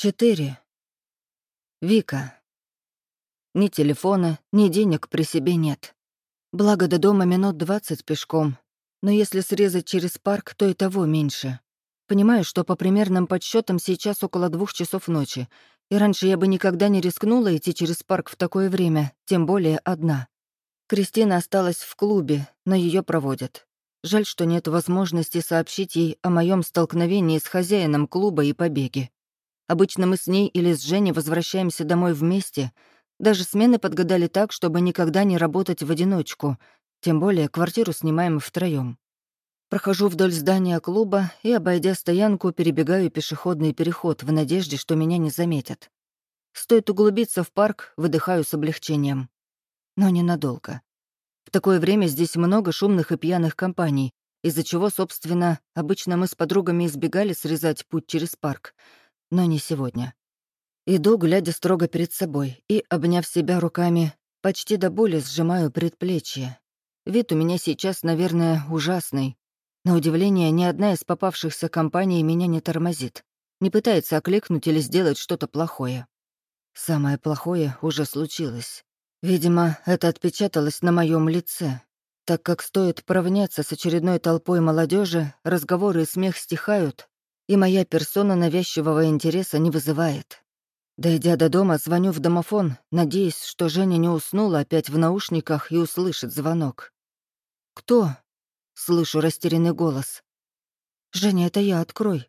Четыре. Вика. Ни телефона, ни денег при себе нет. Благо до дома минут двадцать пешком, но если срезать через парк, то и того меньше. Понимаю, что по примерным подсчетам сейчас около двух часов ночи, и раньше я бы никогда не рискнула идти через парк в такое время, тем более одна. Кристина осталась в клубе, но ее проводят. Жаль, что нет возможности сообщить ей о моем столкновении с хозяином клуба и побеге. Обычно мы с ней или с Женей возвращаемся домой вместе. Даже смены подгадали так, чтобы никогда не работать в одиночку. Тем более квартиру снимаем втроем. Прохожу вдоль здания клуба и, обойдя стоянку, перебегаю пешеходный переход в надежде, что меня не заметят. Стоит углубиться в парк, выдыхаю с облегчением. Но ненадолго. В такое время здесь много шумных и пьяных компаний, из-за чего, собственно, обычно мы с подругами избегали срезать путь через парк. Но не сегодня. Иду, глядя строго перед собой, и, обняв себя руками, почти до боли сжимаю предплечье. Вид у меня сейчас, наверное, ужасный, на удивление, ни одна из попавшихся компаний меня не тормозит, не пытается окликнуть или сделать что-то плохое. Самое плохое уже случилось. Видимо, это отпечаталось на моем лице, так как стоит поравняться с очередной толпой молодежи, разговоры и смех стихают, и моя персона навязчивого интереса не вызывает. Дойдя до дома, звоню в домофон, надеясь, что Женя не уснула опять в наушниках и услышит звонок. «Кто?» Слышу растерянный голос. «Женя, это я, открой».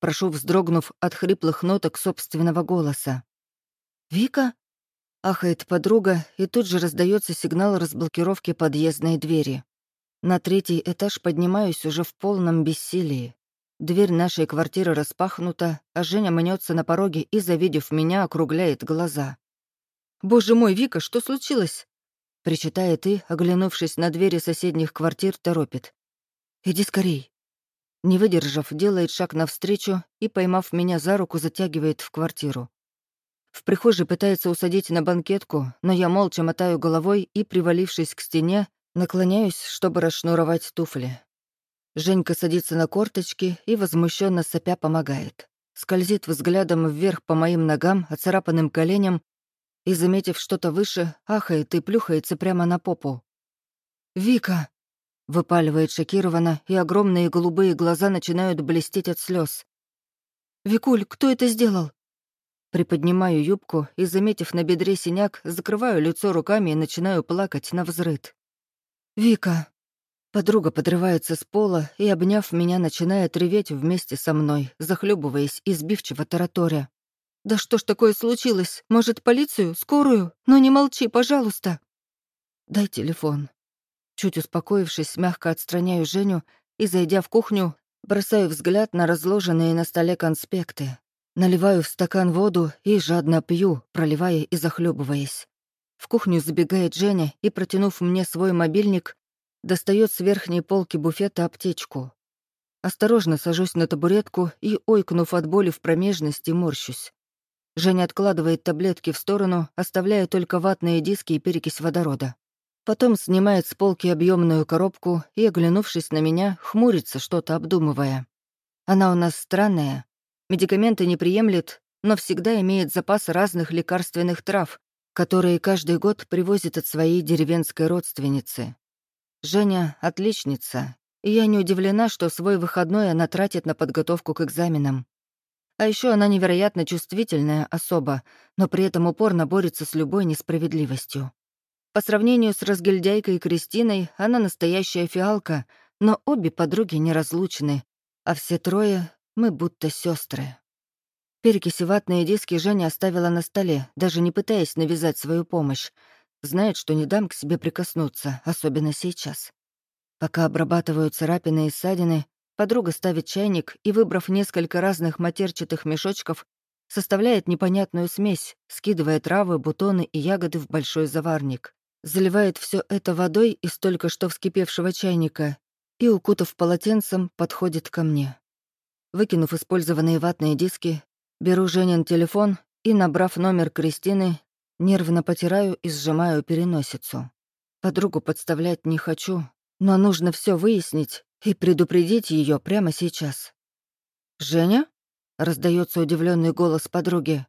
Прошу, вздрогнув от хриплых ноток собственного голоса. «Вика?» — ахает подруга, и тут же раздается сигнал разблокировки подъездной двери. На третий этаж поднимаюсь уже в полном бессилии. Дверь нашей квартиры распахнута, а Женя мнется на пороге и, завидев меня, округляет глаза. «Боже мой, Вика, что случилось?» Причитает и, оглянувшись на двери соседних квартир, торопит. «Иди скорей». Не выдержав, делает шаг навстречу и, поймав меня за руку, затягивает в квартиру. В прихожей пытается усадить на банкетку, но я молча мотаю головой и, привалившись к стене, наклоняюсь, чтобы расшнуровать туфли. Женька садится на корточки и, возмущенно сопя, помогает. Скользит взглядом вверх по моим ногам, оцарапанным коленям и, заметив что-то выше, ахает и плюхается прямо на попу. «Вика!» — выпаливает шокированно, и огромные голубые глаза начинают блестеть от слез. «Викуль, кто это сделал?» Приподнимаю юбку и, заметив на бедре синяк, закрываю лицо руками и начинаю плакать на взрыд. «Вика!» Подруга подрывается с пола и, обняв меня, начинает реветь вместе со мной, захлебываясь и сбивчиво тараторя. «Да что ж такое случилось? Может, полицию? Скорую? Ну не молчи, пожалуйста!» «Дай телефон». Чуть успокоившись, мягко отстраняю Женю и, зайдя в кухню, бросаю взгляд на разложенные на столе конспекты. Наливаю в стакан воду и жадно пью, проливая и захлебываясь. В кухню забегает Женя и, протянув мне свой мобильник, достает с верхней полки буфета аптечку. Осторожно сажусь на табуретку и, ойкнув от боли в промежности, морщусь. Женя откладывает таблетки в сторону, оставляя только ватные диски и перекись водорода. Потом снимает с полки объемную коробку и, оглянувшись на меня, хмурится, что-то обдумывая. Она у нас странная. Медикаменты не приемлет, но всегда имеет запас разных лекарственных трав, которые каждый год привозит от своей деревенской родственницы. Женя — отличница, и я не удивлена, что свой выходной она тратит на подготовку к экзаменам. А еще она невероятно чувствительная особа, но при этом упорно борется с любой несправедливостью. По сравнению с разгильдяйкой Кристиной, она настоящая фиалка, но обе подруги неразлучны, а все трое мы будто сестры. Перекиси ватные диски Женя оставила на столе, даже не пытаясь навязать свою помощь. Знает, что не дам к себе прикоснуться, особенно сейчас. Пока обрабатывают царапины и ссадины, Подруга ставит чайник и, выбрав несколько разных матерчатых мешочков, составляет непонятную смесь, скидывая травы, бутоны и ягоды в большой заварник. Заливает все это водой из только что вскипевшего чайника и, укутав полотенцем, подходит ко мне. Выкинув использованные ватные диски, беру Женин телефон и, набрав номер Кристины, нервно потираю и сжимаю переносицу. Подругу подставлять не хочу, но нужно все выяснить и предупредить ее прямо сейчас. «Женя?» — раздается удивленный голос подруги.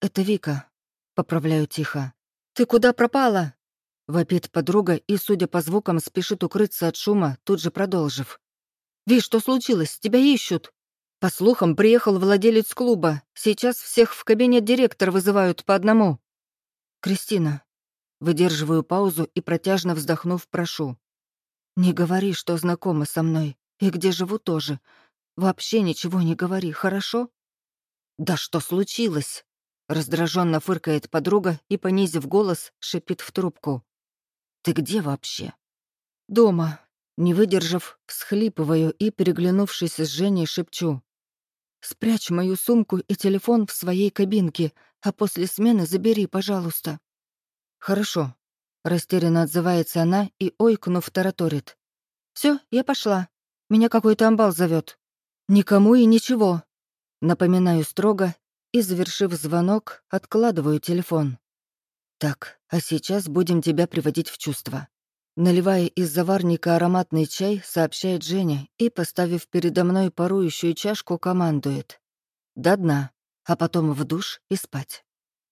«Это Вика», — поправляю тихо. «Ты куда пропала?» — вопит подруга и, судя по звукам, спешит укрыться от шума, тут же продолжив. «Ви, что случилось? Тебя ищут!» По слухам, приехал владелец клуба. Сейчас всех в кабинет директор вызывают по одному. «Кристина». Выдерживаю паузу и, протяжно вздохнув, прошу. «Не говори, что знакома со мной. И где живу тоже. Вообще ничего не говори, хорошо?» «Да что случилось?» Раздраженно фыркает подруга и, понизив голос, шипит в трубку. «Ты где вообще?» «Дома». Не выдержав, всхлипываю и, переглянувшись с Женей, шепчу. Спрячь мою сумку и телефон в своей кабинке, а после смены забери, пожалуйста». «Хорошо», — растерянно отзывается она и, ойкнув, тараторит. Все, я пошла. Меня какой-то амбал зовет. Никому и ничего». Напоминаю строго и, завершив звонок, откладываю телефон. «Так, а сейчас будем тебя приводить в чувство. Наливая из заварника ароматный чай, сообщает Женя и, поставив передо мной парующую чашку, командует. До дна, а потом в душ и спать.